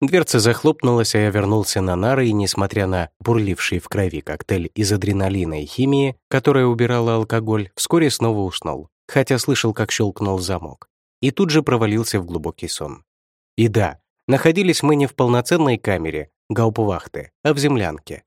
Дверца захлопнулась, а я вернулся на нары и, несмотря на бурливший в крови коктейль из адреналина и химии, которая убирала алкоголь, вскоре снова уснул, хотя слышал, как щелкнул замок, и тут же провалился в глубокий сон. И да, находились мы не в полноценной камере гаупвахты, а в землянке.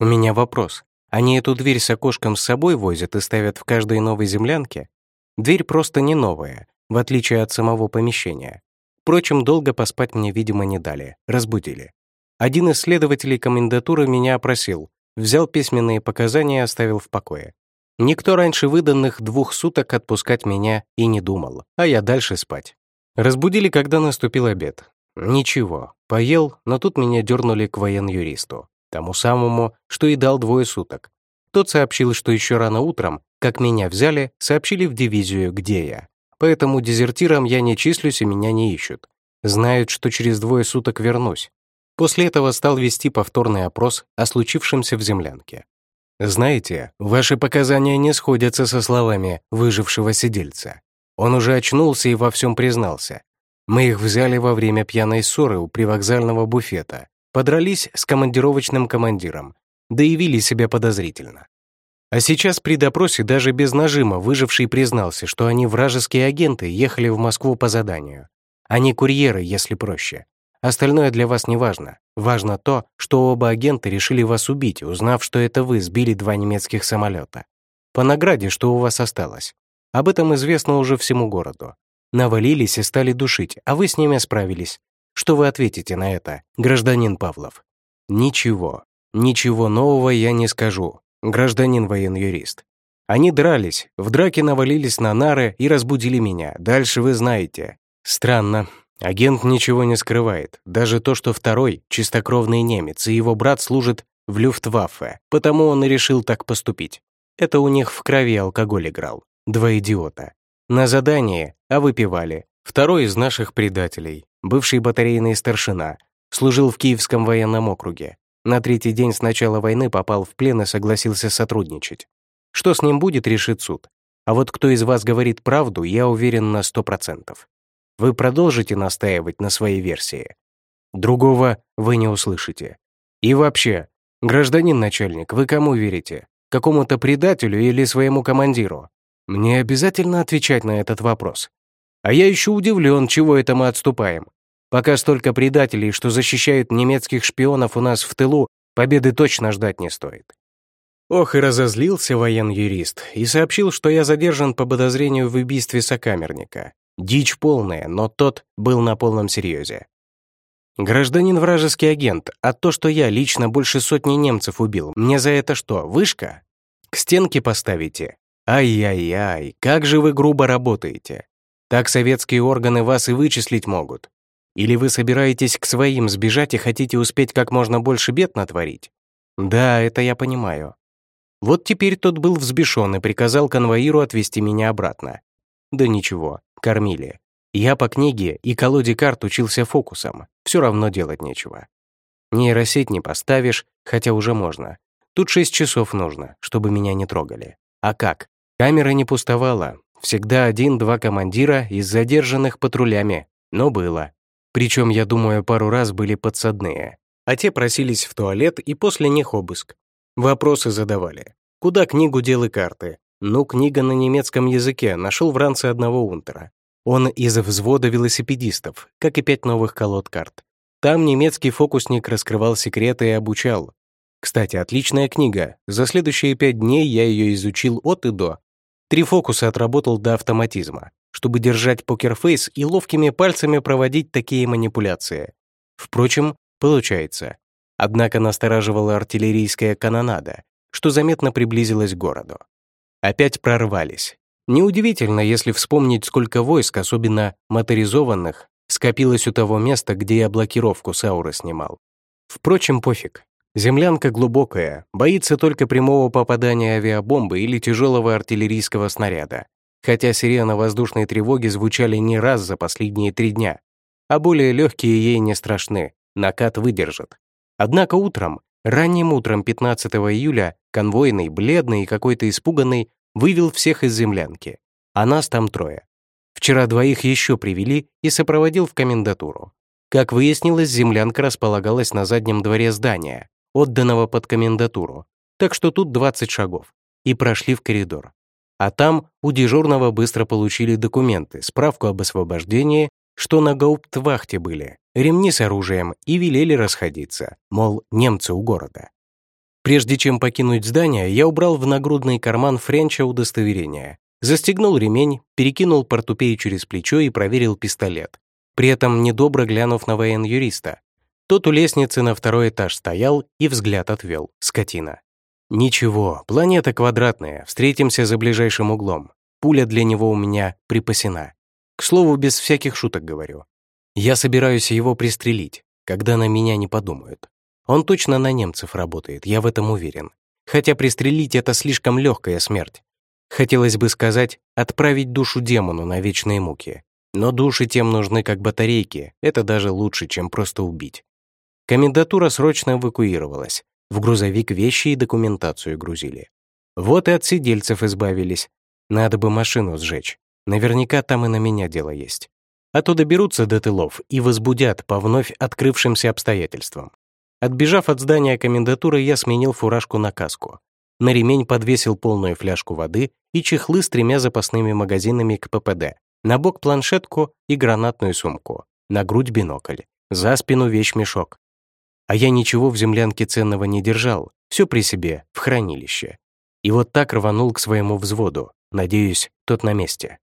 У меня вопрос. Они эту дверь с окошком с собой возят и ставят в каждой новой землянке? Дверь просто не новая, в отличие от самого помещения. Впрочем, долго поспать мне, видимо, не дали, разбудили. Один из следователей комендатуры меня опросил, взял письменные показания и оставил в покое. Никто раньше выданных двух суток отпускать меня и не думал, а я дальше спать. Разбудили, когда наступил обед. Ничего, поел, но тут меня дернули к воен-юристу, тому самому, что и дал двое суток. Тот сообщил, что еще рано утром, как меня взяли, сообщили в дивизию, где я. Поэтому дезертиром я не числюсь и меня не ищут. Знают, что через двое суток вернусь. После этого стал вести повторный опрос о случившемся в землянке. Знаете, ваши показания не сходятся со словами выжившего сидельца. Он уже очнулся и во всем признался. Мы их взяли во время пьяной ссоры у привокзального буфета, подрались с командировочным командиром, да и вели себя подозрительно. А сейчас при допросе даже без нажима выживший признался, что они вражеские агенты ехали в Москву по заданию. Они курьеры, если проще. Остальное для вас не важно. Важно то, что оба агента решили вас убить, узнав, что это вы сбили два немецких самолета. По награде, что у вас осталось. Об этом известно уже всему городу. Навалились и стали душить, а вы с ними справились. Что вы ответите на это, гражданин Павлов? Ничего. Ничего нового я не скажу гражданин воен-юрист. Они дрались, в драке навалились на нары и разбудили меня. Дальше вы знаете. Странно. Агент ничего не скрывает. Даже то, что второй — чистокровный немец, и его брат служит в Люфтваффе, потому он и решил так поступить. Это у них в крови алкоголь играл. Два идиота. На задание, а выпивали. Второй из наших предателей, бывший батарейный старшина, служил в Киевском военном округе. На третий день с начала войны попал в плен и согласился сотрудничать. Что с ним будет, решит суд. А вот кто из вас говорит правду, я уверен на сто процентов. Вы продолжите настаивать на своей версии. Другого вы не услышите. И вообще, гражданин начальник, вы кому верите? Какому-то предателю или своему командиру? Мне обязательно отвечать на этот вопрос. А я еще удивлен, чего это мы отступаем. Пока столько предателей, что защищают немецких шпионов у нас в тылу, победы точно ждать не стоит. Ох, и разозлился воен-юрист и сообщил, что я задержан по подозрению в убийстве сокамерника. Дичь полная, но тот был на полном серьезе. Гражданин вражеский агент, а то, что я лично больше сотни немцев убил, мне за это что, вышка? К стенке поставите? Ай-яй-яй, как же вы грубо работаете. Так советские органы вас и вычислить могут. Или вы собираетесь к своим сбежать и хотите успеть как можно больше бед натворить? Да, это я понимаю. Вот теперь тот был взбешен и приказал конвоиру отвезти меня обратно. Да ничего, кормили. Я по книге и колоде карт учился фокусом, все равно делать нечего. Нейросеть не поставишь, хотя уже можно. Тут шесть часов нужно, чтобы меня не трогали. А как? Камера не пустовала. Всегда один-два командира из задержанных патрулями. Но было. Причем, я думаю, пару раз были подсадные. А те просились в туалет, и после них обыск. Вопросы задавали. Куда книгу дел и карты? Ну, книга на немецком языке, нашел в ранце одного унтера. Он из взвода велосипедистов, как и пять новых колод карт. Там немецкий фокусник раскрывал секреты и обучал. Кстати, отличная книга. За следующие пять дней я ее изучил от и до. Три фокуса отработал до автоматизма чтобы держать покерфейс и ловкими пальцами проводить такие манипуляции. Впрочем, получается. Однако настораживала артиллерийская канонада, что заметно приблизилась к городу. Опять прорвались. Неудивительно, если вспомнить, сколько войск, особенно моторизованных, скопилось у того места, где я блокировку Сауры снимал. Впрочем, пофиг. Землянка глубокая, боится только прямого попадания авиабомбы или тяжелого артиллерийского снаряда хотя сирены воздушной тревоги звучали не раз за последние три дня, а более легкие ей не страшны, накат выдержит. Однако утром, ранним утром 15 июля, конвойный, бледный и какой-то испуганный, вывел всех из землянки, а нас там трое. Вчера двоих еще привели и сопроводил в комендатуру. Как выяснилось, землянка располагалась на заднем дворе здания, отданного под комендатуру, так что тут 20 шагов, и прошли в коридор. А там у дежурного быстро получили документы, справку об освобождении, что на гауптвахте были, ремни с оружием и велели расходиться, мол, немцы у города. Прежде чем покинуть здание, я убрал в нагрудный карман Френча удостоверение, застегнул ремень, перекинул портупею через плечо и проверил пистолет, при этом недобро глянув на воен-юриста. Тот у лестницы на второй этаж стоял и взгляд отвел, скотина. «Ничего, планета квадратная, встретимся за ближайшим углом. Пуля для него у меня припасена. К слову, без всяких шуток говорю. Я собираюсь его пристрелить, когда на меня не подумают. Он точно на немцев работает, я в этом уверен. Хотя пристрелить — это слишком легкая смерть. Хотелось бы сказать, отправить душу демону на вечные муки. Но души тем нужны как батарейки, это даже лучше, чем просто убить. Комендатура срочно эвакуировалась. В грузовик вещи и документацию грузили. Вот и от сидельцев избавились. Надо бы машину сжечь. Наверняка там и на меня дело есть. А то доберутся до тылов и возбудят по вновь открывшимся обстоятельствам. Отбежав от здания комендатуры, я сменил фуражку на каску. На ремень подвесил полную фляжку воды и чехлы с тремя запасными магазинами к ППД. На бок планшетку и гранатную сумку. На грудь бинокль. За спину вещмешок. А я ничего в землянке ценного не держал, все при себе, в хранилище. И вот так рванул к своему взводу. Надеюсь, тот на месте.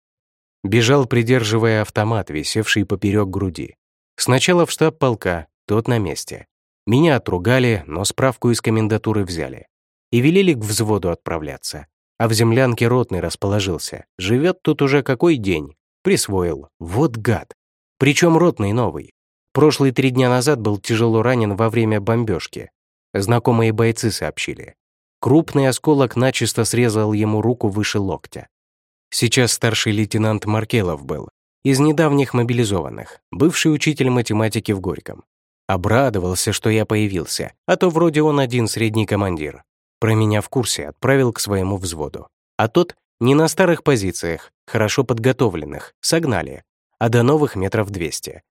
Бежал, придерживая автомат, висевший поперек груди. Сначала в штаб полка, тот на месте. Меня отругали, но справку из комендатуры взяли. И велели к взводу отправляться. А в землянке ротный расположился. Живет тут уже какой день. Присвоил. Вот гад. Причем ротный новый. Прошлые три дня назад был тяжело ранен во время бомбежки. Знакомые бойцы сообщили. Крупный осколок начисто срезал ему руку выше локтя. Сейчас старший лейтенант Маркелов был, из недавних мобилизованных, бывший учитель математики в Горьком. Обрадовался, что я появился, а то вроде он один средний командир. Про меня в курсе отправил к своему взводу. А тот не на старых позициях, хорошо подготовленных, согнали, а до новых метров 200.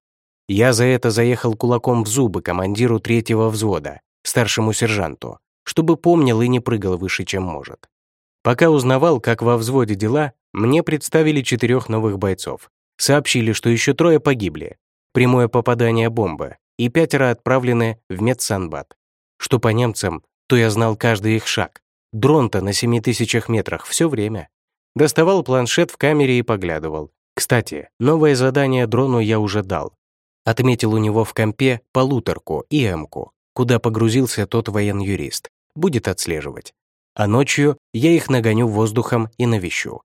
Я за это заехал кулаком в зубы командиру третьего взвода, старшему сержанту, чтобы помнил и не прыгал выше, чем может. Пока узнавал, как во взводе дела, мне представили четырех новых бойцов. Сообщили, что еще трое погибли. Прямое попадание бомбы, и пятеро отправлены в медсанбат. Что по немцам, то я знал каждый их шаг. Дрон-то на семи тысячах метрах все время. Доставал планшет в камере и поглядывал. Кстати, новое задание дрону я уже дал. Отметил у него в компе полуторку и эмку, куда погрузился тот воен-юрист. Будет отслеживать. А ночью я их нагоню воздухом и навещу.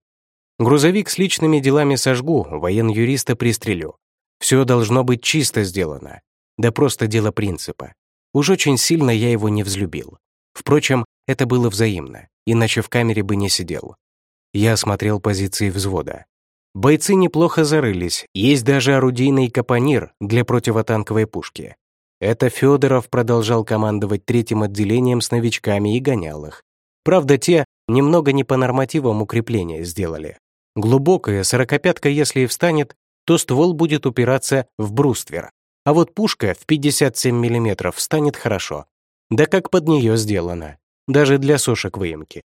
Грузовик с личными делами сожгу, воен-юриста пристрелю. Все должно быть чисто сделано. Да просто дело принципа. Уж очень сильно я его не взлюбил. Впрочем, это было взаимно, иначе в камере бы не сидел. Я осмотрел позиции взвода. Бойцы неплохо зарылись, есть даже орудийный капонир для противотанковой пушки. Это Федоров продолжал командовать третьим отделением с новичками и гонял их. Правда, те немного не по нормативам укрепления сделали. Глубокая сорокопятка, если и встанет, то ствол будет упираться в бруствер, а вот пушка в 57 мм станет хорошо. Да как под нее сделано. Даже для сошек выемки.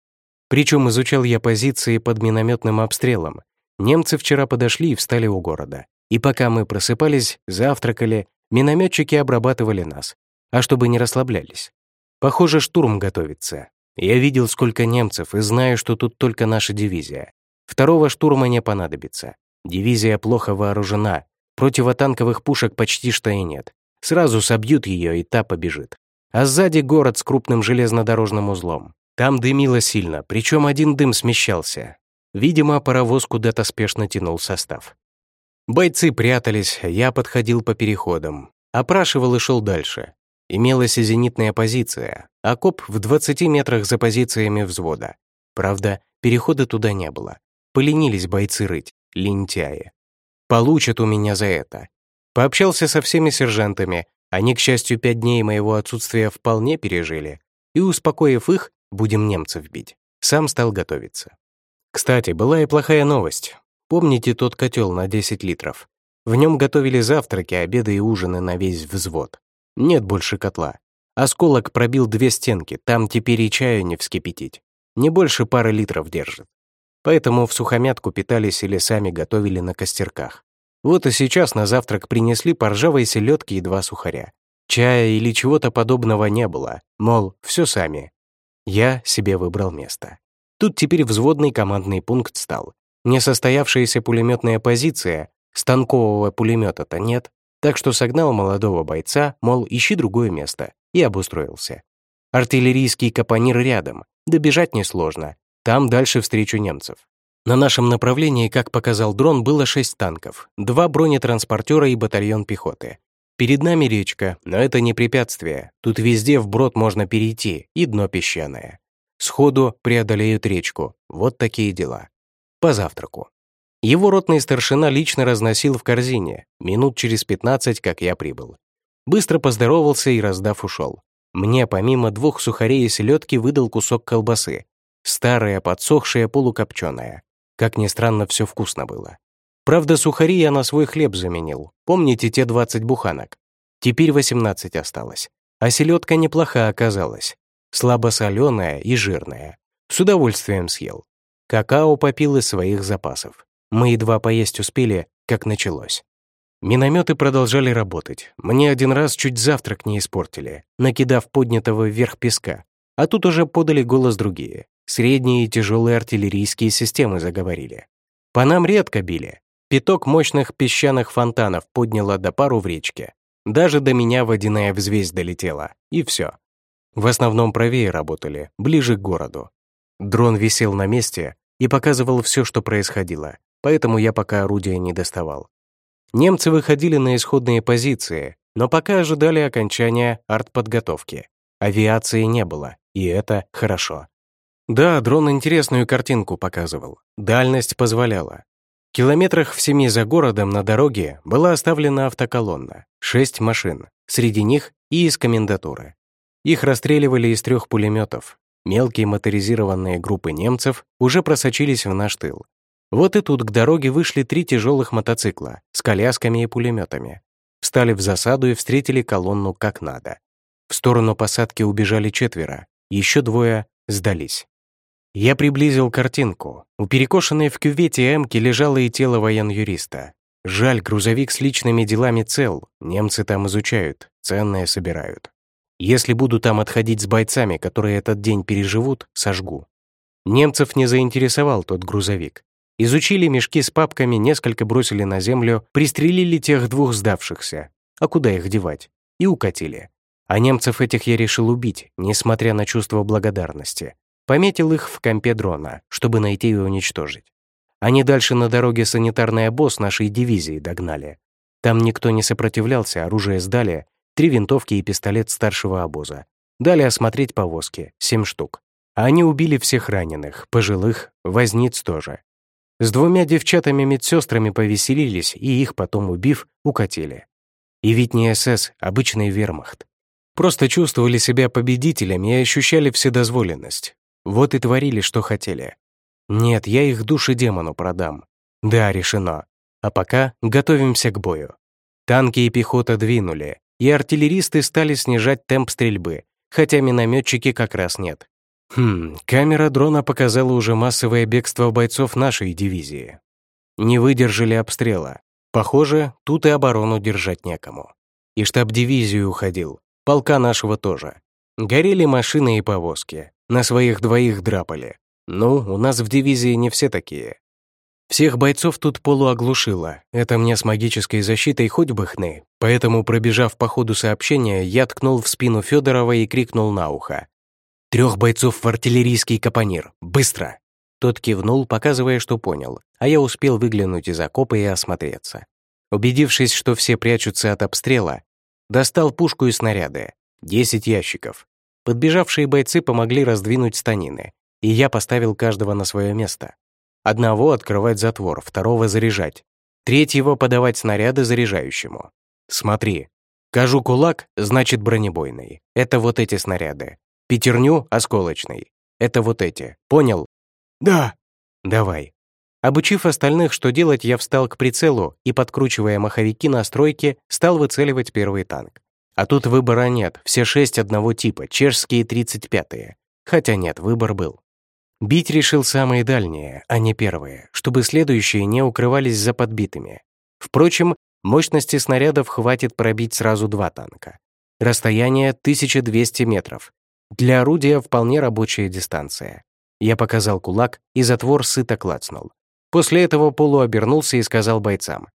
Причем изучал я позиции под минометным обстрелом. Немцы вчера подошли и встали у города. И пока мы просыпались, завтракали, минометчики обрабатывали нас. А чтобы не расслаблялись. Похоже, штурм готовится. Я видел, сколько немцев, и знаю, что тут только наша дивизия. Второго штурма не понадобится. Дивизия плохо вооружена, Противотанковых пушек почти что и нет. Сразу собьют ее, и та побежит. А сзади город с крупным железнодорожным узлом. Там дымило сильно, причем один дым смещался. Видимо, паровоз куда-то спешно тянул состав. Бойцы прятались, я подходил по переходам. Опрашивал и шел дальше. Имелась и зенитная позиция, окоп в 20 метрах за позициями взвода. Правда, перехода туда не было. Поленились бойцы рыть, лентяи. Получат у меня за это. Пообщался со всеми сержантами, они, к счастью, пять дней моего отсутствия вполне пережили. И, успокоив их, будем немцев бить. Сам стал готовиться. Кстати, была и плохая новость. Помните тот котел на 10 литров? В нем готовили завтраки, обеды и ужины на весь взвод. Нет больше котла. Осколок пробил две стенки, там теперь и чаю не вскипятить. Не больше пары литров держит. Поэтому в сухомятку питались или сами готовили на костерках. Вот и сейчас на завтрак принесли по ржавой селедке и два сухаря. Чая или чего-то подобного не было, мол, все сами. Я себе выбрал место. Тут теперь взводный командный пункт стал. Несостоявшаяся пулеметная позиция, станкового пулемета-то нет, так что согнал молодого бойца, мол, ищи другое место, и обустроился. Артиллерийский капонир рядом, добежать несложно, там дальше встречу немцев. На нашем направлении, как показал дрон, было шесть танков, два бронетранспортера и батальон пехоты. Перед нами речка, но это не препятствие. Тут везде вброд можно перейти, и дно песчаное. Сходу преодолеют речку. Вот такие дела. По завтраку. Его ротный старшина лично разносил в корзине, минут через 15, как я прибыл. Быстро поздоровался и, раздав, ушел. Мне помимо двух сухарей и селедки выдал кусок колбасы. Старая, подсохшая, полукопченая. Как ни странно, все вкусно было. Правда, сухари я на свой хлеб заменил. Помните те 20 буханок? Теперь 18 осталось. А селедка неплоха оказалась. Слабосоленая и жирная. С удовольствием съел. Какао попил из своих запасов. Мы едва поесть успели, как началось. Минометы продолжали работать. Мне один раз чуть завтрак не испортили, накидав поднятого вверх песка. А тут уже подали голос другие. Средние и тяжелые артиллерийские системы заговорили. По нам редко били, Пяток мощных песчаных фонтанов подняло до пару в речке. Даже до меня водяная взвесь долетела, и все. В основном правее работали, ближе к городу. Дрон висел на месте и показывал все, что происходило, поэтому я пока орудия не доставал. Немцы выходили на исходные позиции, но пока ожидали окончания артподготовки. Авиации не было, и это хорошо. Да, дрон интересную картинку показывал. Дальность позволяла. Километрах в семи за городом на дороге была оставлена автоколонна, шесть машин, среди них и из комендатуры. Их расстреливали из трех пулеметов. Мелкие моторизированные группы немцев уже просочились в наш тыл. Вот и тут к дороге вышли три тяжелых мотоцикла с колясками и пулеметами. Встали в засаду и встретили колонну как надо. В сторону посадки убежали четверо, еще двое сдались. Я приблизил картинку. У перекошенной в кювете эмки лежало и тело воен-юриста. Жаль, грузовик с личными делами цел. Немцы там изучают, ценное собирают. Если буду там отходить с бойцами, которые этот день переживут, сожгу. Немцев не заинтересовал тот грузовик. Изучили мешки с папками, несколько бросили на землю, пристрелили тех двух сдавшихся. А куда их девать? И укатили. А немцев этих я решил убить, несмотря на чувство благодарности. Пометил их в компе дрона, чтобы найти и уничтожить. Они дальше на дороге санитарный обоз нашей дивизии догнали. Там никто не сопротивлялся, оружие сдали, три винтовки и пистолет старшего обоза. Дали осмотреть повозки, семь штук. А они убили всех раненых, пожилых, возниц тоже. С двумя девчатами-медсестрами повеселились, и их потом, убив, укатили. И ведь не СС, обычный вермахт. Просто чувствовали себя победителями и ощущали вседозволенность. Вот и творили, что хотели. Нет, я их души демону продам. Да, решено. А пока готовимся к бою. Танки и пехота двинули, и артиллеристы стали снижать темп стрельбы, хотя минометчики как раз нет. Хм, камера дрона показала уже массовое бегство бойцов нашей дивизии. Не выдержали обстрела. Похоже, тут и оборону держать некому. И штаб дивизии уходил, полка нашего тоже. Горели машины и повозки. На своих двоих драпали. Ну, у нас в дивизии не все такие. Всех бойцов тут полуоглушило. Это мне с магической защитой хоть бы хны. Поэтому, пробежав по ходу сообщения, я ткнул в спину Федорова и крикнул на ухо. «Трех бойцов в артиллерийский капонир! Быстро!» Тот кивнул, показывая, что понял, а я успел выглянуть из окопа и осмотреться. Убедившись, что все прячутся от обстрела, достал пушку и снаряды. Десять ящиков. Подбежавшие бойцы помогли раздвинуть станины, и я поставил каждого на свое место. Одного открывать затвор, второго заряжать, третьего подавать снаряды заряжающему. Смотри, кажу кулак, значит бронебойный. Это вот эти снаряды. Пятерню — осколочный. Это вот эти. Понял? Да. Давай. Обучив остальных, что делать, я встал к прицелу и, подкручивая маховики на стройке, стал выцеливать первый танк. А тут выбора нет, все шесть одного типа, чешские 35-е. Хотя нет, выбор был. Бить решил самые дальние, а не первые, чтобы следующие не укрывались за подбитыми. Впрочем, мощности снарядов хватит пробить сразу два танка. Расстояние 1200 метров. Для орудия вполне рабочая дистанция. Я показал кулак, и затвор сыто клацнул. После этого Полу обернулся и сказал бойцам.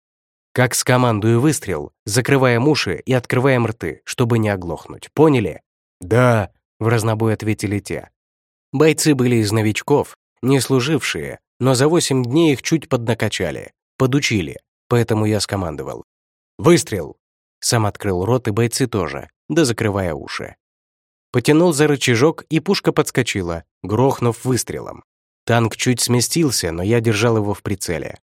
«Как скомандую выстрел, закрываем уши и открываем рты, чтобы не оглохнуть. Поняли?» «Да», — в разнобой ответили те. Бойцы были из новичков, не служившие, но за восемь дней их чуть поднакачали, подучили, поэтому я скомандовал. «Выстрел!» Сам открыл рот, и бойцы тоже, да закрывая уши. Потянул за рычажок, и пушка подскочила, грохнув выстрелом. Танк чуть сместился, но я держал его в прицеле.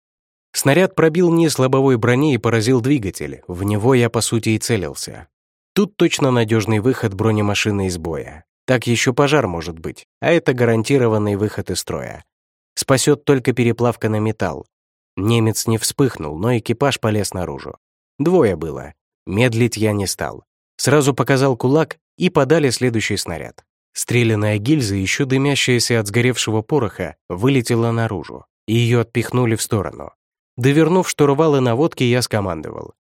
Снаряд пробил низ лобовой брони и поразил двигатель. В него я, по сути, и целился. Тут точно надежный выход бронемашины из боя. Так еще пожар может быть, а это гарантированный выход из строя. Спасет только переплавка на металл. Немец не вспыхнул, но экипаж полез наружу. Двое было. Медлить я не стал. Сразу показал кулак и подали следующий снаряд. Стрелянная гильза, еще дымящаяся от сгоревшего пороха, вылетела наружу, и ее отпихнули в сторону. Довернув штурвалы наводки, я скомандовал.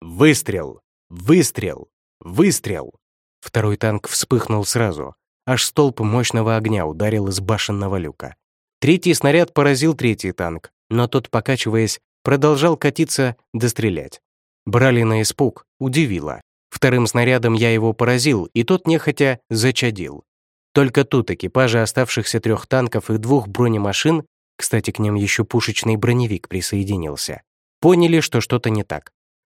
«Выстрел! Выстрел! Выстрел!» Второй танк вспыхнул сразу, аж столб мощного огня ударил из башенного люка. Третий снаряд поразил третий танк, но тот, покачиваясь, продолжал катиться, дострелять. Брали на испуг, удивило. Вторым снарядом я его поразил, и тот нехотя зачадил. Только тут экипажи оставшихся трех танков и двух бронемашин, кстати, к ним еще пушечный броневик присоединился, поняли, что что-то не так.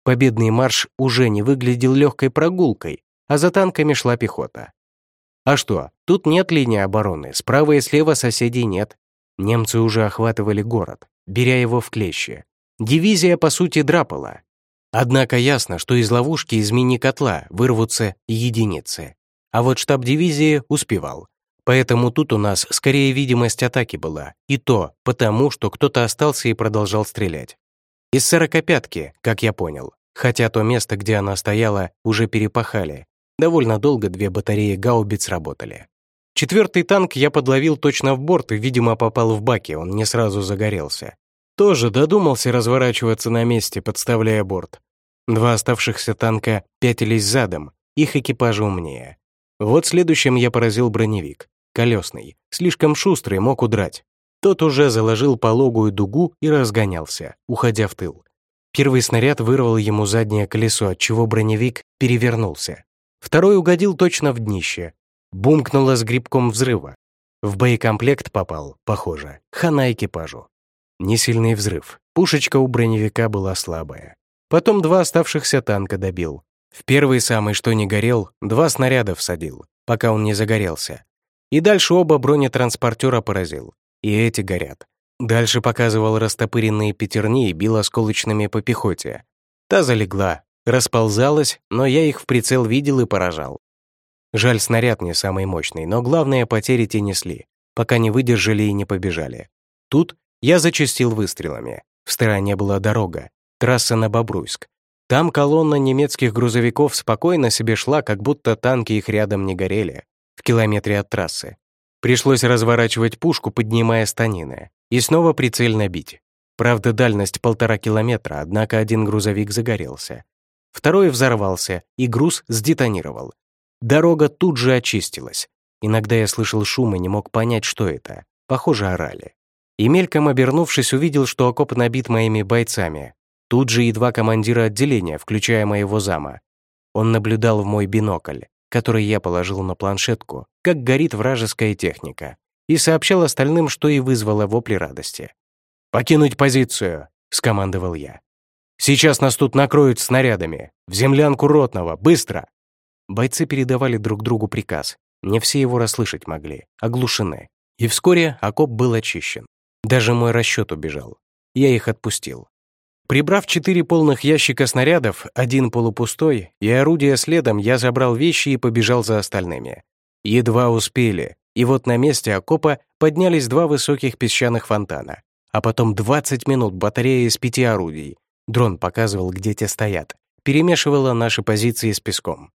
Победный марш уже не выглядел легкой прогулкой, а за танками шла пехота. А что, тут нет линии обороны, справа и слева соседей нет. Немцы уже охватывали город, беря его в клещи. Дивизия, по сути, драпала. Однако ясно, что из ловушки из мини-котла вырвутся единицы. А вот штаб дивизии успевал. Поэтому тут у нас скорее видимость атаки была. И то потому, что кто-то остался и продолжал стрелять. Из сорокопятки, как я понял. Хотя то место, где она стояла, уже перепахали. Довольно долго две батареи гаубиц работали. Четвертый танк я подловил точно в борт и, видимо, попал в баки, он не сразу загорелся. Тоже додумался разворачиваться на месте, подставляя борт. Два оставшихся танка пятились задом, их экипажи умнее. Вот следующим я поразил броневик. Колесный, слишком шустрый, мог удрать. Тот уже заложил пологую дугу и разгонялся, уходя в тыл. Первый снаряд вырвал ему заднее колесо, отчего броневик перевернулся. Второй угодил точно в днище. Бумкнуло с грибком взрыва. В боекомплект попал, похоже, хана экипажу. Несильный взрыв. Пушечка у броневика была слабая. Потом два оставшихся танка добил. В первый самый, что не горел, два снаряда всадил, пока он не загорелся. И дальше оба бронетранспортера поразил. И эти горят. Дальше показывал растопыренные пятерни и бил осколочными по пехоте. Та залегла, расползалась, но я их в прицел видел и поражал. Жаль, снаряд не самый мощный, но главное, потери те несли, пока не выдержали и не побежали. Тут я зачастил выстрелами. В стороне была дорога, трасса на Бобруйск. Там колонна немецких грузовиков спокойно себе шла, как будто танки их рядом не горели, в километре от трассы. Пришлось разворачивать пушку, поднимая станины, и снова прицельно бить. Правда, дальность полтора километра, однако один грузовик загорелся. Второй взорвался, и груз сдетонировал. Дорога тут же очистилась. Иногда я слышал шум и не мог понять, что это. Похоже, орали. И мельком обернувшись, увидел, что окоп набит моими бойцами. Тут же и два командира отделения, включая моего зама. Он наблюдал в мой бинокль, который я положил на планшетку, как горит вражеская техника, и сообщал остальным, что и вызвало вопли радости. «Покинуть позицию!» — скомандовал я. «Сейчас нас тут накроют снарядами! В землянку ротного! Быстро!» Бойцы передавали друг другу приказ. Не все его расслышать могли, оглушены. И вскоре окоп был очищен. Даже мой расчет убежал. Я их отпустил. Прибрав четыре полных ящика снарядов, один полупустой, и орудие следом, я забрал вещи и побежал за остальными. Едва успели, и вот на месте окопа поднялись два высоких песчаных фонтана. а потом 20 минут батарея из пяти орудий. Дрон показывал, где те стоят. Перемешивала наши позиции с песком.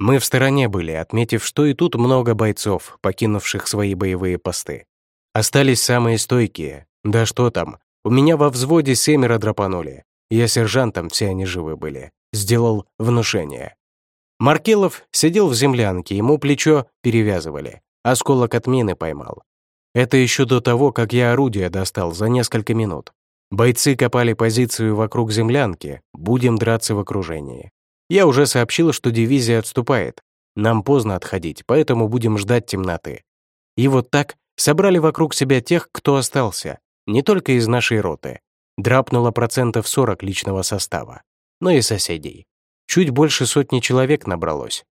Мы в стороне были, отметив, что и тут много бойцов, покинувших свои боевые посты. Остались самые стойкие. Да что там, у меня во взводе семеро драпанули. Я сержантом, все они живы были. Сделал внушение. Маркелов сидел в землянке, ему плечо перевязывали. Осколок от мины поймал. Это еще до того, как я орудие достал за несколько минут. Бойцы копали позицию вокруг землянки, будем драться в окружении. Я уже сообщил, что дивизия отступает. Нам поздно отходить, поэтому будем ждать темноты. И вот так собрали вокруг себя тех, кто остался, не только из нашей роты. Драпнуло процентов 40 личного состава, но и соседей. Чуть больше сотни человек набралось.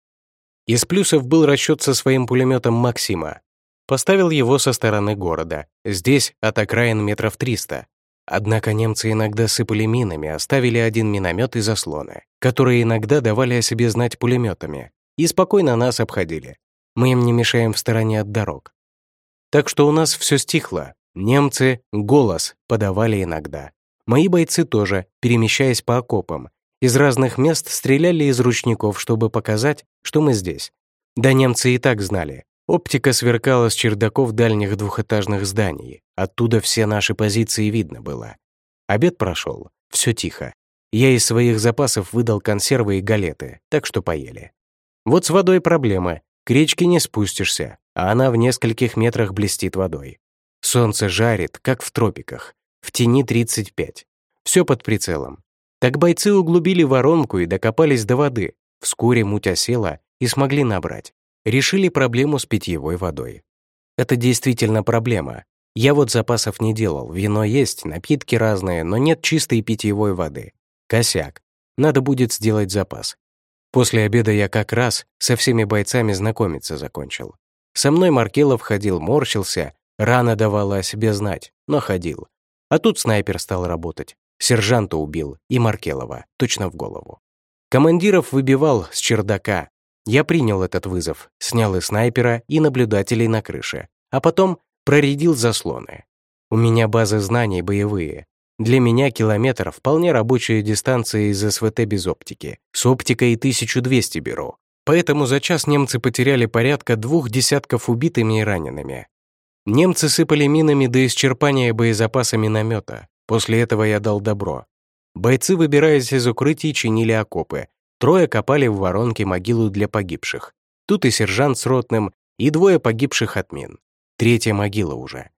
Из плюсов был расчет со своим пулеметом Максима. Поставил его со стороны города. Здесь от окраин метров 300. Однако немцы иногда сыпали минами, оставили один миномет и заслоны, которые иногда давали о себе знать пулеметами, и спокойно нас обходили. Мы им не мешаем в стороне от дорог. Так что у нас все стихло. Немцы голос подавали иногда. Мои бойцы тоже, перемещаясь по окопам, из разных мест стреляли из ручников, чтобы показать, что мы здесь. Да немцы и так знали, Оптика сверкала с чердаков дальних двухэтажных зданий. Оттуда все наши позиции видно было. Обед прошел, все тихо. Я из своих запасов выдал консервы и галеты, так что поели. Вот с водой проблема. К речке не спустишься, а она в нескольких метрах блестит водой. Солнце жарит, как в тропиках. В тени 35. Все под прицелом. Так бойцы углубили воронку и докопались до воды. Вскоре муть осела и смогли набрать решили проблему с питьевой водой. Это действительно проблема. Я вот запасов не делал, вино есть, напитки разные, но нет чистой питьевой воды. Косяк. Надо будет сделать запас. После обеда я как раз со всеми бойцами знакомиться закончил. Со мной Маркелов ходил, морщился, рано давала о себе знать, но ходил. А тут снайпер стал работать. Сержанта убил и Маркелова, точно в голову. Командиров выбивал с чердака, я принял этот вызов, снял и снайпера, и наблюдателей на крыше, а потом проредил заслоны. У меня базы знаний боевые. Для меня километр — вполне рабочая дистанция из СВТ без оптики. С оптикой 1200 беру. Поэтому за час немцы потеряли порядка двух десятков убитыми и ранеными. Немцы сыпали минами до исчерпания боезапаса миномета. После этого я дал добро. Бойцы, выбираясь из укрытий, чинили окопы, Трое копали в воронке могилу для погибших. Тут и сержант с ротным, и двое погибших от мин. Третья могила уже.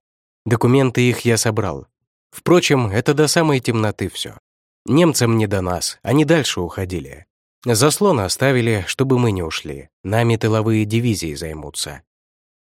Документы их я собрал. Впрочем, это до самой темноты все. Немцам не до нас, они дальше уходили. Заслон оставили, чтобы мы не ушли. Нами тыловые дивизии займутся.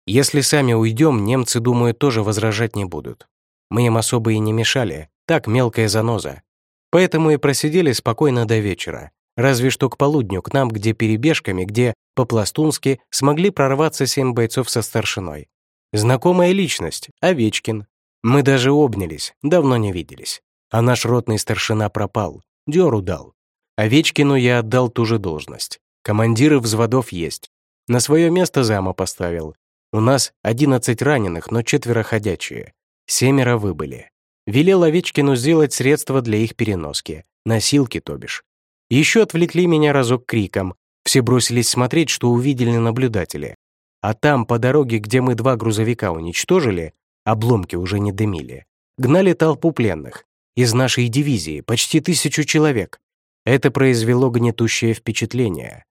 Если сами уйдем, немцы, думаю, тоже возражать не будут. Мы им особо и не мешали, так мелкая заноза. Поэтому и просидели спокойно до вечера, Разве что к полудню к нам, где перебежками, где по-пластунски смогли прорваться семь бойцов со старшиной. Знакомая личность, Овечкин. Мы даже обнялись, давно не виделись. А наш ротный старшина пропал, дёру дал. Овечкину я отдал ту же должность. Командиры взводов есть. На свое место зама поставил. У нас 11 раненых, но четверо ходячие. Семеро выбыли. Велел Овечкину сделать средства для их переноски. Носилки, то бишь. Еще отвлекли меня разок криком. Все бросились смотреть, что увидели наблюдатели. А там, по дороге, где мы два грузовика уничтожили, обломки уже не дымили. Гнали толпу пленных. Из нашей дивизии почти тысячу человек. Это произвело гнетущее впечатление.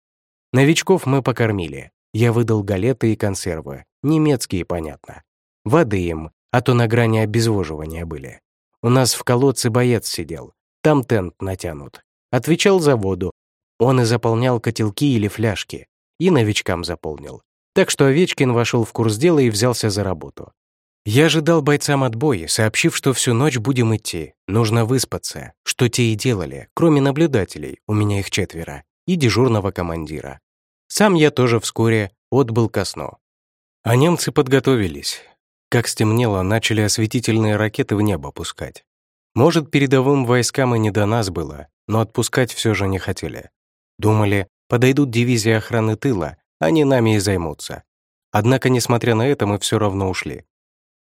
Новичков мы покормили. Я выдал галеты и консервы. Немецкие, понятно. Воды им, а то на грани обезвоживания были. У нас в колодце боец сидел. Там тент натянут. Отвечал за воду. Он и заполнял котелки или фляжки. И новичкам заполнил. Так что Овечкин вошел в курс дела и взялся за работу. Я ожидал бойцам отбой, сообщив, что всю ночь будем идти. Нужно выспаться, что те и делали, кроме наблюдателей, у меня их четверо, и дежурного командира. Сам я тоже вскоре отбыл ко сну. А немцы подготовились. Как стемнело, начали осветительные ракеты в небо пускать. Может, передовым войскам и не до нас было, но отпускать все же не хотели. Думали, подойдут дивизии охраны тыла, они нами и займутся. Однако, несмотря на это, мы все равно ушли.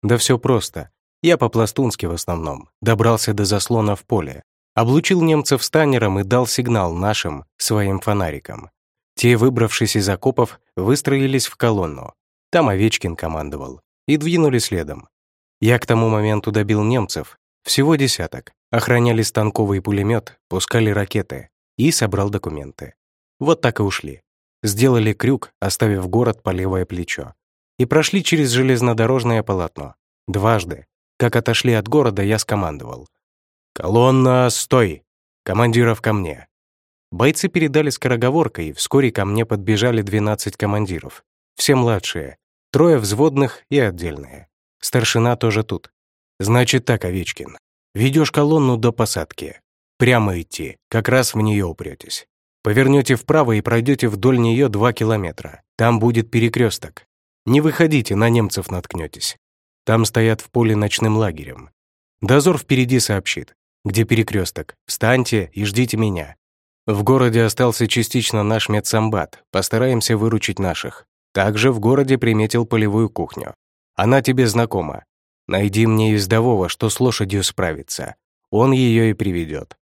Да все просто. Я по-пластунски в основном, добрался до заслона в поле, облучил немцев станером и дал сигнал нашим, своим фонарикам. Те, выбравшись из окопов, выстроились в колонну. Там Овечкин командовал. И двинули следом. Я к тому моменту добил немцев, всего десяток. Охраняли станковый пулемет, пускали ракеты. И собрал документы. Вот так и ушли. Сделали крюк, оставив город по левое плечо. И прошли через железнодорожное полотно. Дважды. Как отошли от города, я скомандовал. «Колонна, стой! Командиров ко мне!» Бойцы передали скороговоркой, вскоре ко мне подбежали 12 командиров. Все младшие. Трое взводных и отдельные. Старшина тоже тут. Значит так, Овечкин. Ведешь колонну до посадки. Прямо идти, как раз в нее упретесь. Повернете вправо и пройдете вдоль нее два километра. Там будет перекресток. Не выходите, на немцев наткнетесь. Там стоят в поле ночным лагерем. Дозор впереди сообщит где перекресток. Встаньте и ждите меня. В городе остался частично наш медсамбат, постараемся выручить наших. Также в городе приметил полевую кухню. Она тебе знакома. Найди мне ездового, что с лошадью справится. Он ее и приведет.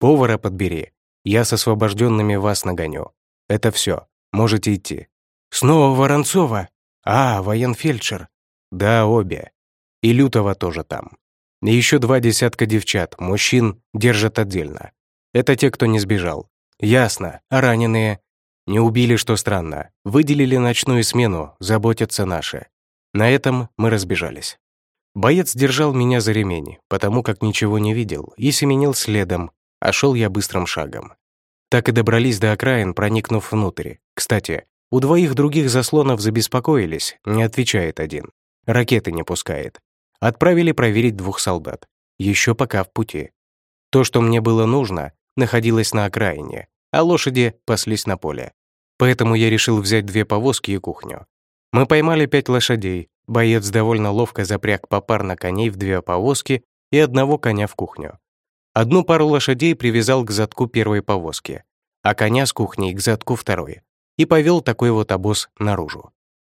Повара подбери. Я с освобожденными вас нагоню. Это все. Можете идти. Снова Воронцова? А, военфельдшер. Да, обе. И Лютова тоже там. Еще два десятка девчат, мужчин, держат отдельно. Это те, кто не сбежал. Ясно. А раненые? Не убили, что странно. Выделили ночную смену, заботятся наши. На этом мы разбежались. Боец держал меня за ремень, потому как ничего не видел, и семенил следом, а шел я быстрым шагом. Так и добрались до окраин, проникнув внутрь. Кстати, у двоих других заслонов забеспокоились, не отвечает один. Ракеты не пускает. Отправили проверить двух солдат. Еще пока в пути. То, что мне было нужно, находилось на окраине, а лошади паслись на поле. Поэтому я решил взять две повозки и кухню. Мы поймали пять лошадей, боец довольно ловко запряг попарно коней в две повозки и одного коня в кухню. Одну пару лошадей привязал к задку первой повозки, а коня с кухней к задку второй, и повел такой вот обоз наружу.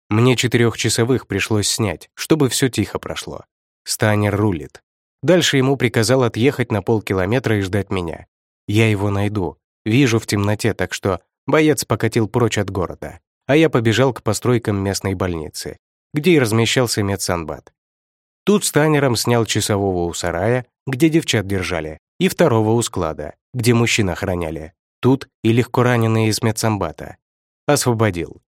Мне четырехчасовых пришлось снять, чтобы все тихо прошло. Станер рулит. Дальше ему приказал отъехать на полкилометра и ждать меня. Я его найду. Вижу в темноте, так что боец покатил прочь от города, а я побежал к постройкам местной больницы, где и размещался медсанбат. Тут станером снял часового у сарая, где девчат держали, и второго у склада, где мужчин охраняли. Тут и легко раненые из медсамбата. Освободил.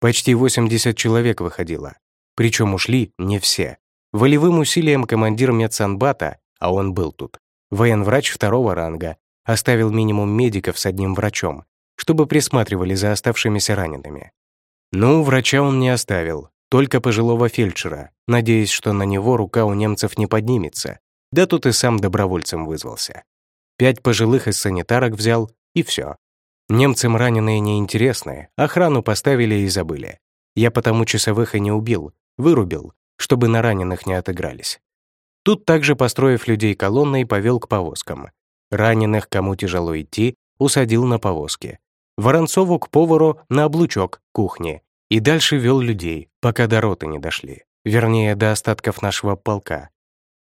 Почти 80 человек выходило. Причем ушли не все. Волевым усилием командир медсанбата, а он был тут, военврач второго ранга, оставил минимум медиков с одним врачом, чтобы присматривали за оставшимися ранеными. Ну, врача он не оставил, только пожилого фельдшера, надеясь, что на него рука у немцев не поднимется. Да тут и сам добровольцем вызвался. Пять пожилых из санитарок взял, и все. Немцам раненые неинтересные, охрану поставили и забыли. Я потому часовых и не убил, вырубил, чтобы на раненых не отыгрались. Тут также, построив людей колонной, повел к повозкам. Раненых, кому тяжело идти, усадил на повозки. Воронцову к повару на облучок кухни. И дальше вел людей, пока до роты не дошли. Вернее, до остатков нашего полка.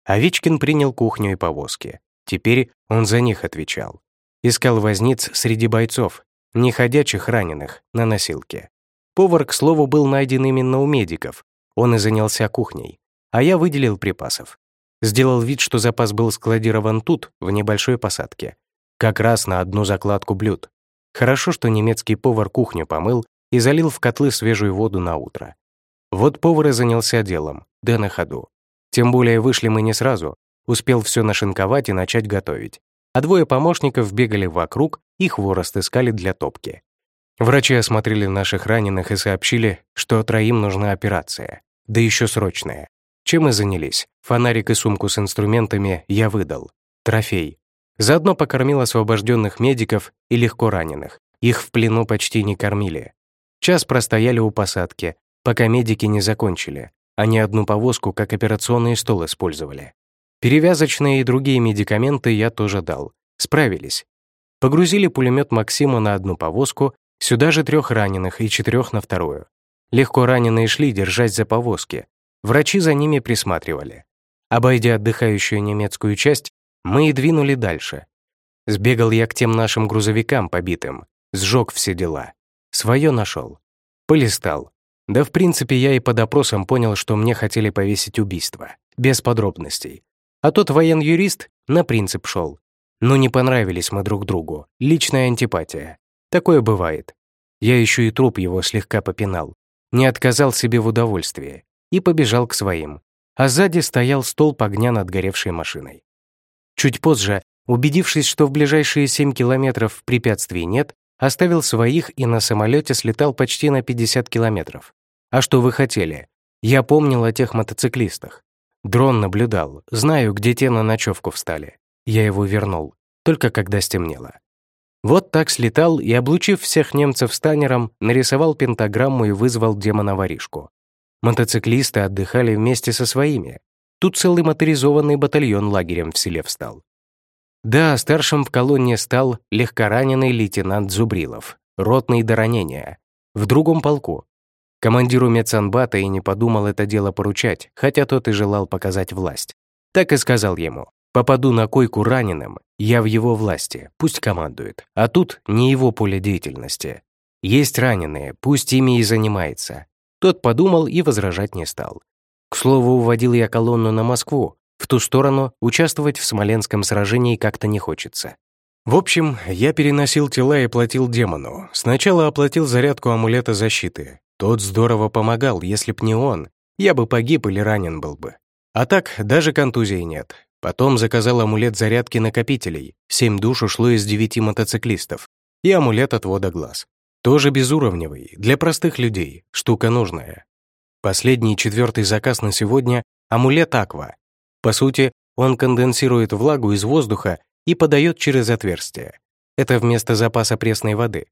Овечкин принял кухню и повозки. Теперь он за них отвечал. Искал возниц среди бойцов, неходячих раненых, на носилке. Повар, к слову, был найден именно у медиков, он и занялся кухней, а я выделил припасов. Сделал вид, что запас был складирован тут, в небольшой посадке. Как раз на одну закладку блюд. Хорошо, что немецкий повар кухню помыл и залил в котлы свежую воду на утро. Вот повар и занялся делом, да на ходу. Тем более вышли мы не сразу, успел все нашинковать и начать готовить. А двое помощников бегали вокруг и хворост искали для топки. Врачи осмотрели наших раненых и сообщили, что троим нужна операция, да еще срочная. Чем мы занялись? Фонарик и сумку с инструментами я выдал. Трофей. Заодно покормил освобожденных медиков и легко раненых. Их в плену почти не кормили. Час простояли у посадки, пока медики не закончили. Они одну повозку как операционный стол использовали. Перевязочные и другие медикаменты я тоже дал. Справились. Погрузили пулемет Максима на одну повозку Сюда же трех раненых и четырех на вторую. Легко раненые шли, держась за повозки. Врачи за ними присматривали. Обойдя отдыхающую немецкую часть, мы и двинули дальше. Сбегал я к тем нашим грузовикам побитым, сжег все дела. Своё нашел. Полистал. Да, в принципе, я и по допросам понял, что мне хотели повесить убийство. Без подробностей. А тот воен-юрист на принцип шел. Но не понравились мы друг другу. Личная антипатия. Такое бывает. Я еще и труп его слегка попинал. Не отказал себе в удовольствии. И побежал к своим. А сзади стоял столб огня над горевшей машиной. Чуть позже, убедившись, что в ближайшие 7 километров препятствий нет, оставил своих и на самолете слетал почти на 50 километров. А что вы хотели? Я помнил о тех мотоциклистах. Дрон наблюдал, знаю, где те на ночевку встали. Я его вернул, только когда стемнело. Вот так слетал и, облучив всех немцев станером, нарисовал пентаграмму и вызвал демона-воришку. Мотоциклисты отдыхали вместе со своими. Тут целый моторизованный батальон лагерем в селе встал. Да, старшим в колонне стал легкораненый лейтенант Зубрилов, ротный до ранения, в другом полку. Командиру медсанбата и не подумал это дело поручать, хотя тот и желал показать власть. Так и сказал ему, попаду на койку раненым, я в его власти, пусть командует, а тут не его поле деятельности. Есть раненые, пусть ими и занимается. Тот подумал и возражать не стал. К слову, уводил я колонну на Москву, в ту сторону участвовать в Смоленском сражении как-то не хочется. В общем, я переносил тела и платил демону. Сначала оплатил зарядку амулета защиты. Тот здорово помогал, если б не он, я бы погиб или ранен был бы. А так, даже контузии нет. Потом заказал амулет зарядки накопителей. Семь душ ушло из девяти мотоциклистов. И амулет отвода глаз. Тоже безуровневый, для простых людей, штука нужная. Последний четвертый заказ на сегодня — амулет Аква. По сути, он конденсирует влагу из воздуха и подает через отверстие. Это вместо запаса пресной воды.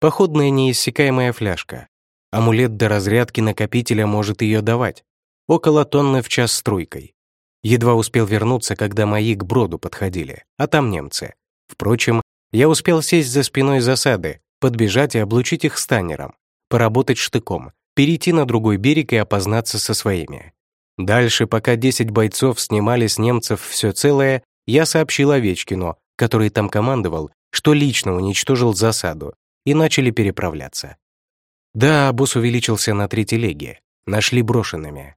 Походная неиссякаемая фляжка. Амулет до разрядки накопителя может ее давать. Около тонны в час струйкой. Едва успел вернуться, когда мои к броду подходили, а там немцы. Впрочем, я успел сесть за спиной засады, подбежать и облучить их станером, поработать штыком, перейти на другой берег и опознаться со своими. Дальше, пока 10 бойцов снимали с немцев все целое, я сообщил Овечкину, который там командовал, что лично уничтожил засаду, и начали переправляться. Да, босс увеличился на три телеги, нашли брошенными.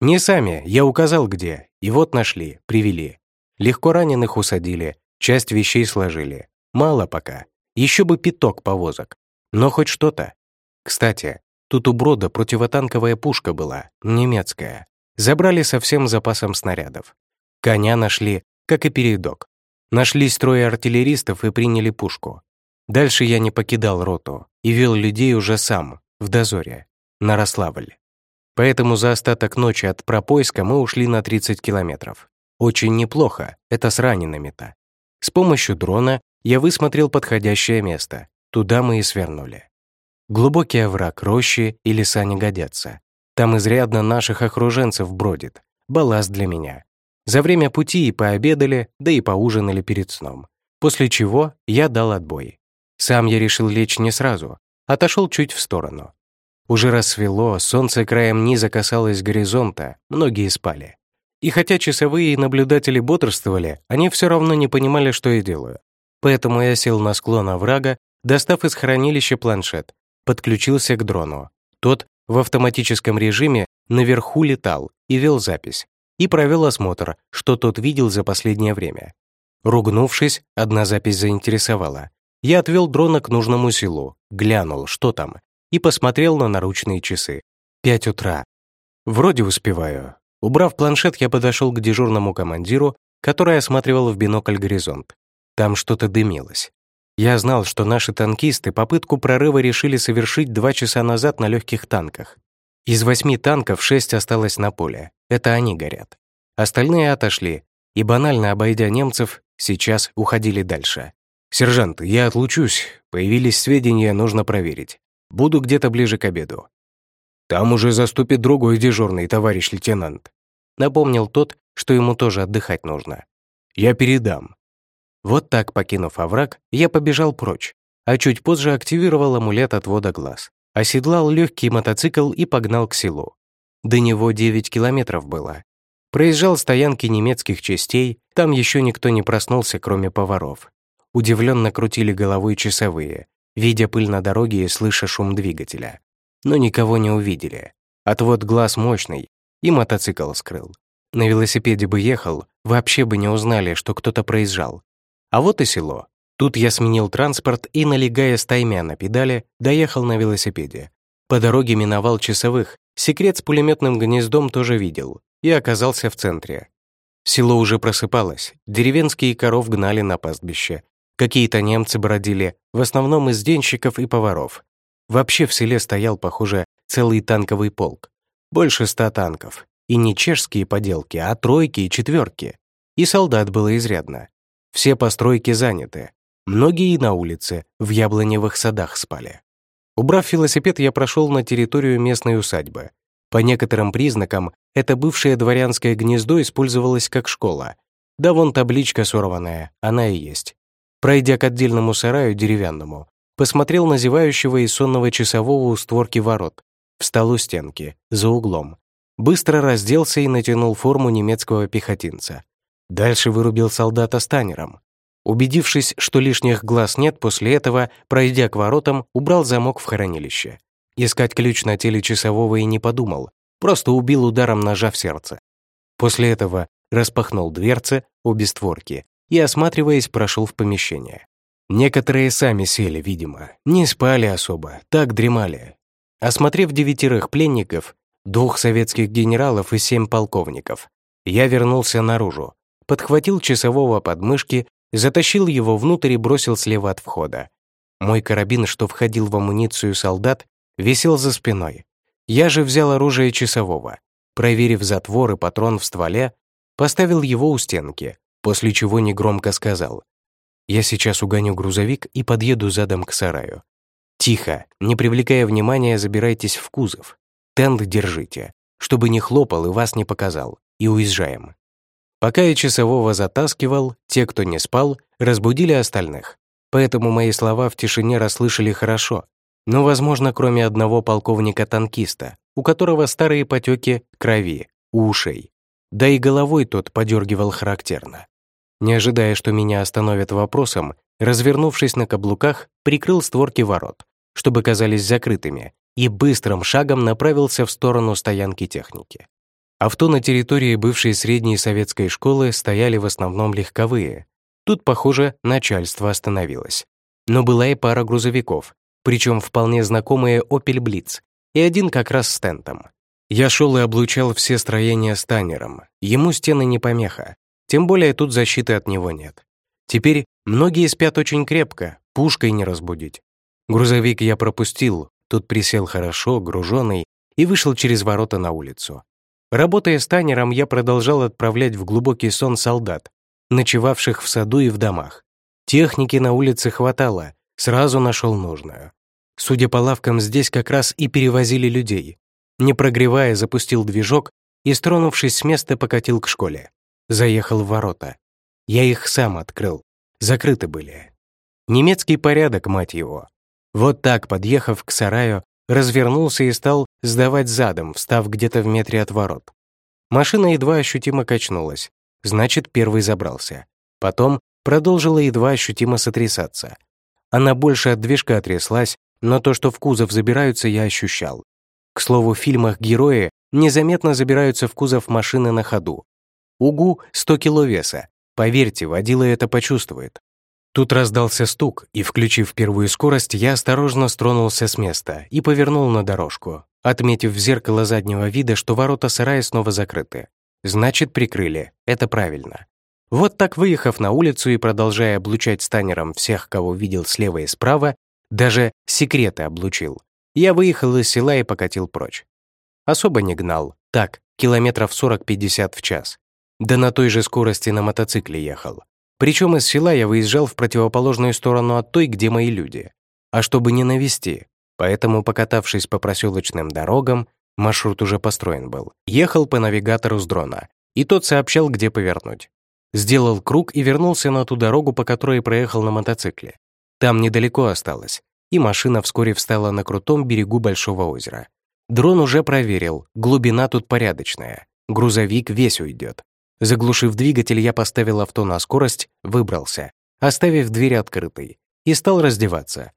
Не сами, я указал где, и вот нашли, привели. Легко раненых усадили, часть вещей сложили. Мало пока, еще бы пяток повозок. Но хоть что-то. Кстати, тут у Брода противотанковая пушка была, немецкая. Забрали со всем запасом снарядов. Коня нашли, как и передок. Нашлись трое артиллеристов и приняли пушку. Дальше я не покидал роту и вел людей уже сам, в дозоре, на Рославль. Поэтому за остаток ночи от пропойска мы ушли на 30 километров. Очень неплохо, это с ранеными-то. С помощью дрона я высмотрел подходящее место. Туда мы и свернули. Глубокий овраг, рощи и леса не годятся. Там изрядно наших окруженцев бродит. Балласт для меня. За время пути и пообедали, да и поужинали перед сном. После чего я дал отбой. Сам я решил лечь не сразу. Отошел чуть в сторону. Уже рассвело, солнце краем низа касалось горизонта, многие спали. И хотя часовые и наблюдатели бодрствовали, они все равно не понимали, что я делаю. Поэтому я сел на склон оврага, достав из хранилища планшет, подключился к дрону. Тот в автоматическом режиме наверху летал и вел запись, и провел осмотр, что тот видел за последнее время. Ругнувшись, одна запись заинтересовала. Я отвел дрона к нужному селу, глянул, что там, и посмотрел на наручные часы. Пять утра. Вроде успеваю. Убрав планшет, я подошел к дежурному командиру, который осматривал в бинокль горизонт. Там что-то дымилось. Я знал, что наши танкисты попытку прорыва решили совершить два часа назад на легких танках. Из восьми танков шесть осталось на поле. Это они горят. Остальные отошли, и банально обойдя немцев, сейчас уходили дальше. «Сержант, я отлучусь. Появились сведения, нужно проверить. Буду где-то ближе к обеду». «Там уже заступит другой дежурный, товарищ лейтенант», напомнил тот, что ему тоже отдыхать нужно. «Я передам. Вот так, покинув овраг, я побежал прочь, а чуть позже активировал амулет отвода глаз, оседлал легкий мотоцикл и погнал к селу. До него 9 километров было. Проезжал стоянки немецких частей, там еще никто не проснулся, кроме поваров. Удивленно крутили головой часовые, видя пыль на дороге и слыша шум двигателя. Но никого не увидели. Отвод глаз мощный, и мотоцикл скрыл. На велосипеде бы ехал, вообще бы не узнали, что кто-то проезжал. А вот и село. Тут я сменил транспорт и, налегая стаймя на педали, доехал на велосипеде. По дороге миновал часовых, секрет с пулеметным гнездом тоже видел и оказался в центре. Село уже просыпалось, деревенские коров гнали на пастбище. Какие-то немцы бродили, в основном из денщиков и поваров. Вообще в селе стоял, похоже, целый танковый полк. Больше ста танков. И не чешские поделки, а тройки и четверки. И солдат было изрядно. Все постройки заняты. Многие на улице, в яблоневых садах спали. Убрав велосипед, я прошел на территорию местной усадьбы. По некоторым признакам, это бывшее дворянское гнездо использовалось как школа. Да вон табличка сорванная, она и есть. Пройдя к отдельному сараю деревянному, посмотрел на зевающего и сонного часового у створки ворот, встал у стенки, за углом. Быстро разделся и натянул форму немецкого пехотинца. Дальше вырубил солдата станером. Убедившись, что лишних глаз нет, после этого, пройдя к воротам, убрал замок в хранилище. Искать ключ на теле часового и не подумал, просто убил ударом ножа в сердце. После этого распахнул дверцы, обе створки, и, осматриваясь, прошел в помещение. Некоторые сами сели, видимо, не спали особо, так дремали. Осмотрев девятерых пленников, двух советских генералов и семь полковников, я вернулся наружу, подхватил часового под мышки, затащил его внутрь и бросил слева от входа. Мой карабин, что входил в амуницию солдат, висел за спиной. Я же взял оружие часового, проверив затвор и патрон в стволе, поставил его у стенки, после чего негромко сказал. «Я сейчас угоню грузовик и подъеду задом к сараю. Тихо, не привлекая внимания, забирайтесь в кузов. Тент держите, чтобы не хлопал и вас не показал, и уезжаем». Пока я часового затаскивал, те, кто не спал, разбудили остальных. Поэтому мои слова в тишине расслышали хорошо, но, возможно, кроме одного полковника-танкиста, у которого старые потеки крови, ушей. Да и головой тот подергивал характерно. Не ожидая, что меня остановят вопросом, развернувшись на каблуках, прикрыл створки ворот, чтобы казались закрытыми, и быстрым шагом направился в сторону стоянки техники. Авто на территории бывшей средней советской школы стояли в основном легковые. Тут, похоже, начальство остановилось. Но была и пара грузовиков, причем вполне знакомые Opel Blitz, и один как раз с тентом. Я шел и облучал все строения станером. Ему стены не помеха. Тем более тут защиты от него нет. Теперь многие спят очень крепко, пушкой не разбудить. Грузовик я пропустил, тут присел хорошо, груженный, и вышел через ворота на улицу. Работая станером, я продолжал отправлять в глубокий сон солдат, ночевавших в саду и в домах. Техники на улице хватало, сразу нашел нужную. Судя по лавкам, здесь как раз и перевозили людей. Не прогревая, запустил движок и, стронувшись с места, покатил к школе. Заехал в ворота. Я их сам открыл. Закрыты были. Немецкий порядок, мать его. Вот так, подъехав к сараю, развернулся и стал сдавать задом, встав где-то в метре от ворот. Машина едва ощутимо качнулась. Значит, первый забрался. Потом продолжила едва ощутимо сотрясаться. Она больше от движка отряслась, но то, что в кузов забираются, я ощущал. К слову, в фильмах герои незаметно забираются в кузов машины на ходу. Угу — 100 кило веса. Поверьте, водила это почувствует. Тут раздался стук, и, включив первую скорость, я осторожно стронулся с места и повернул на дорожку, отметив в зеркало заднего вида, что ворота сарая снова закрыты. Значит, прикрыли. Это правильно. Вот так, выехав на улицу и продолжая облучать станером всех, кого видел слева и справа, даже секреты облучил. Я выехал из села и покатил прочь. Особо не гнал. Так, километров 40-50 в час. Да на той же скорости на мотоцикле ехал. Причем из села я выезжал в противоположную сторону от той, где мои люди. А чтобы не навести, поэтому, покатавшись по проселочным дорогам, маршрут уже построен был, ехал по навигатору с дрона, и тот сообщал, где повернуть. Сделал круг и вернулся на ту дорогу, по которой проехал на мотоцикле. Там недалеко осталось, и машина вскоре встала на крутом берегу Большого озера. Дрон уже проверил, глубина тут порядочная. грузовик весь уйдет. Заглушив двигатель, я поставил авто на скорость, выбрался, оставив дверь открытой, и стал раздеваться.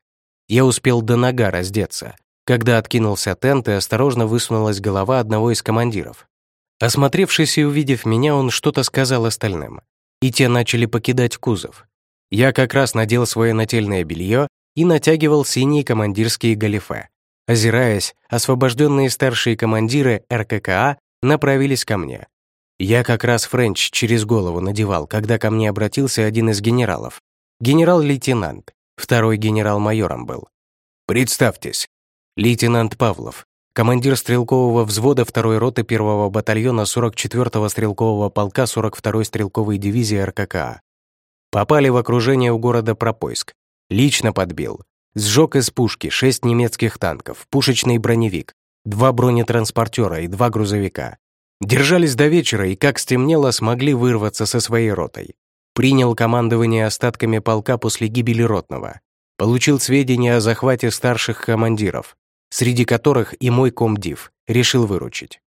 Я успел донага раздеться, когда откинулся тент и осторожно высунулась голова одного из командиров. Осмотревшись и увидев меня, он что-то сказал остальным, и те начали покидать кузов. Я как раз надел свое нательное белье и натягивал синие командирские галифе. Озираясь, освобожденные старшие командиры РККА направились ко мне. Я как раз френч через голову надевал, когда ко мне обратился один из генералов. Генерал-лейтенант, второй генерал-майором был. «Представьтесь, лейтенант Павлов, командир стрелкового взвода 2-й роты 1-го батальона 44-го стрелкового полка 42-й стрелковой дивизии РККА. Попали в окружение у города Пропойск. Лично подбил. Сжег из пушки шесть немецких танков, пушечный броневик, два бронетранспортера и два грузовика. Держались до вечера и, как стемнело, смогли вырваться со своей ротой. Принял командование остатками полка после гибели ротного. Получил сведения о захвате старших командиров, среди которых и мой комдив, решил выручить.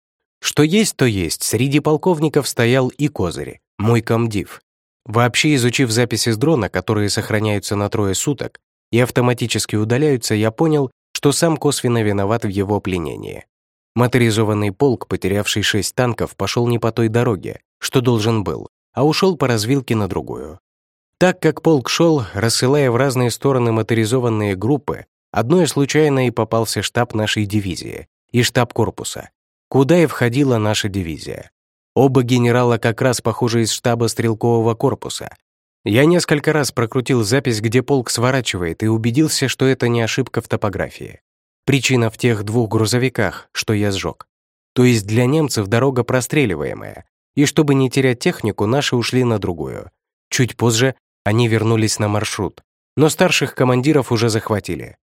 Что есть, то есть, среди полковников стоял и Козырь, мой комдив. Вообще, изучив записи с дрона, которые сохраняются на трое суток и автоматически удаляются, я понял, что сам косвенно виноват в его пленении. Моторизованный полк, потерявший шесть танков, пошел не по той дороге, что должен был, а ушел по развилке на другую. Так как полк шел, рассылая в разные стороны моторизованные группы, одной случайно и попался штаб нашей дивизии и штаб корпуса, куда и входила наша дивизия. Оба генерала как раз похожи из штаба стрелкового корпуса. Я несколько раз прокрутил запись, где полк сворачивает, и убедился, что это не ошибка в топографии. Причина в тех двух грузовиках, что я сжег. То есть для немцев дорога простреливаемая, и чтобы не терять технику, наши ушли на другую. Чуть позже они вернулись на маршрут, но старших командиров уже захватили.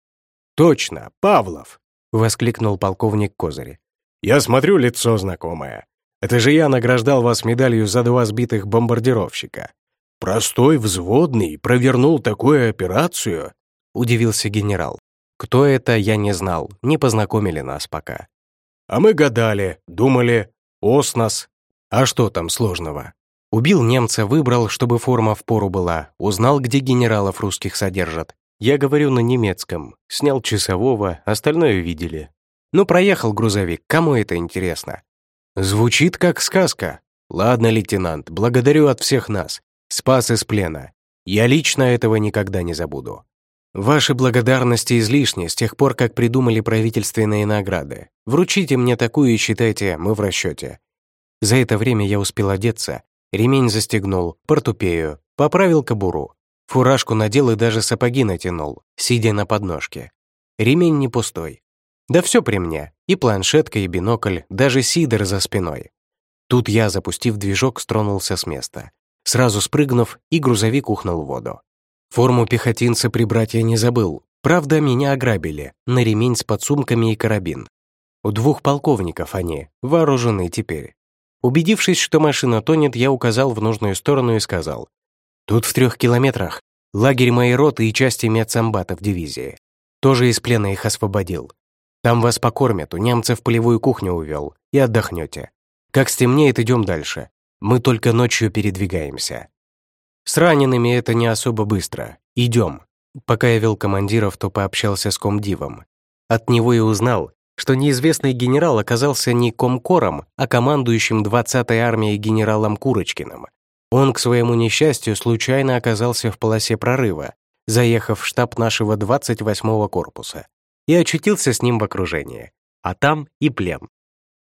«Точно, Павлов!» — воскликнул полковник Козырь. «Я смотрю, лицо знакомое. Это же я награждал вас медалью за два сбитых бомбардировщика. Простой взводный провернул такую операцию?» — удивился генерал. Кто это, я не знал, не познакомили нас пока. «А мы гадали, думали, Оснос. А что там сложного?» Убил немца, выбрал, чтобы форма в пору была, узнал, где генералов русских содержат. Я говорю на немецком, снял часового, остальное видели. Ну, проехал грузовик, кому это интересно? Звучит как сказка. Ладно, лейтенант, благодарю от всех нас. Спас из плена. Я лично этого никогда не забуду. Ваши благодарности излишни с тех пор, как придумали правительственные награды. Вручите мне такую и считайте, мы в расчете. За это время я успел одеться, ремень застегнул, портупею, поправил кобуру, фуражку надел и даже сапоги натянул, сидя на подножке. Ремень не пустой. Да все при мне. И планшетка, и бинокль, даже сидор за спиной. Тут я, запустив движок, стронулся с места. Сразу спрыгнув, и грузовик ухнул в воду. Форму пехотинца прибрать я не забыл. Правда, меня ограбили, на ремень с подсумками и карабин. У двух полковников они, вооружены теперь. Убедившись, что машина тонет, я указал в нужную сторону и сказал. «Тут в трех километрах лагерь моей роты и части медсамбата в дивизии. Тоже из плена их освободил. Там вас покормят, у немцев полевую кухню увел, и отдохнете. Как стемнеет, идем дальше. Мы только ночью передвигаемся. С ранеными это не особо быстро. Идем. Пока я вел командиров, то пообщался с комдивом. От него и узнал, что неизвестный генерал оказался не комкором, а командующим 20-й армией генералом Курочкиным. Он, к своему несчастью, случайно оказался в полосе прорыва, заехав в штаб нашего 28-го корпуса и очутился с ним в окружении. А там и плен.